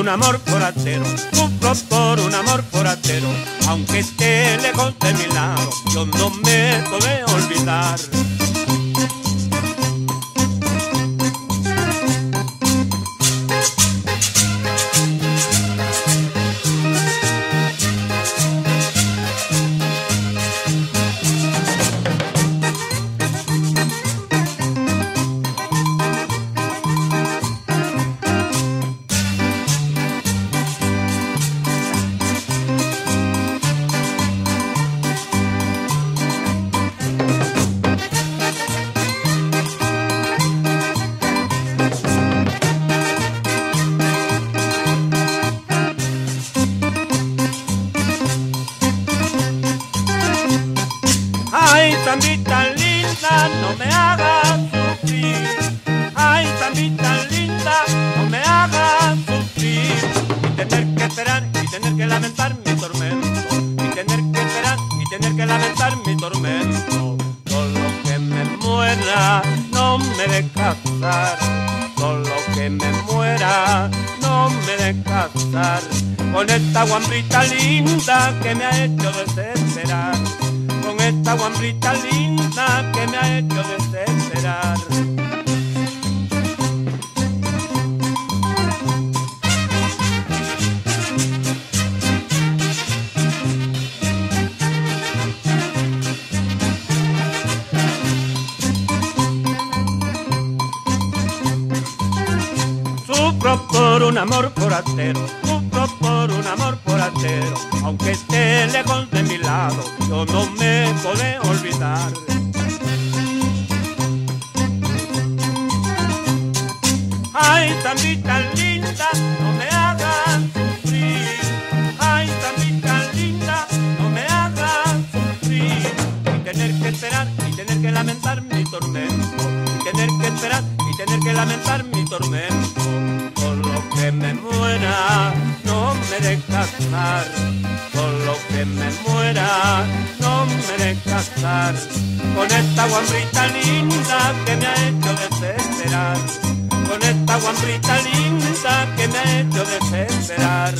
un amor foratero, sufro por un amor foratero, aunque esté lejos de mi lado, yo no me podré olvidar. Ay, Sandita linda, no me hagas sufrir. Ay, Sandita linda, no me hagas sufrir. Y tener que esperar y tener que lamentar mi tormento. Y tener que esperar y tener que lamentar mi tormento. Solo que me muera, no me dejas casar. Solo que me muera, no me dejas casar. Con esta guambrita linda que me ha hecho desesperar con esta guambrita linda que me ha hecho desesperar. Sufro por un amor foratero, por un amor foratero, aunque esté lejos de mi lado, yo no me podré olvidar. Ay, Sandita linda, no me hagas sufrir. Ay, Sandita linda, no me hagas sufrir. Y tener que esperar y tener que lamentar mi tormento. Y tener que esperar y tener que lamentar mi tormento. Casar. Solo que me muera, no me dejas casar. Con esta guambrita linda que me ha hecho desesperar. Con esta guambrita linda que me ha hecho desesperar.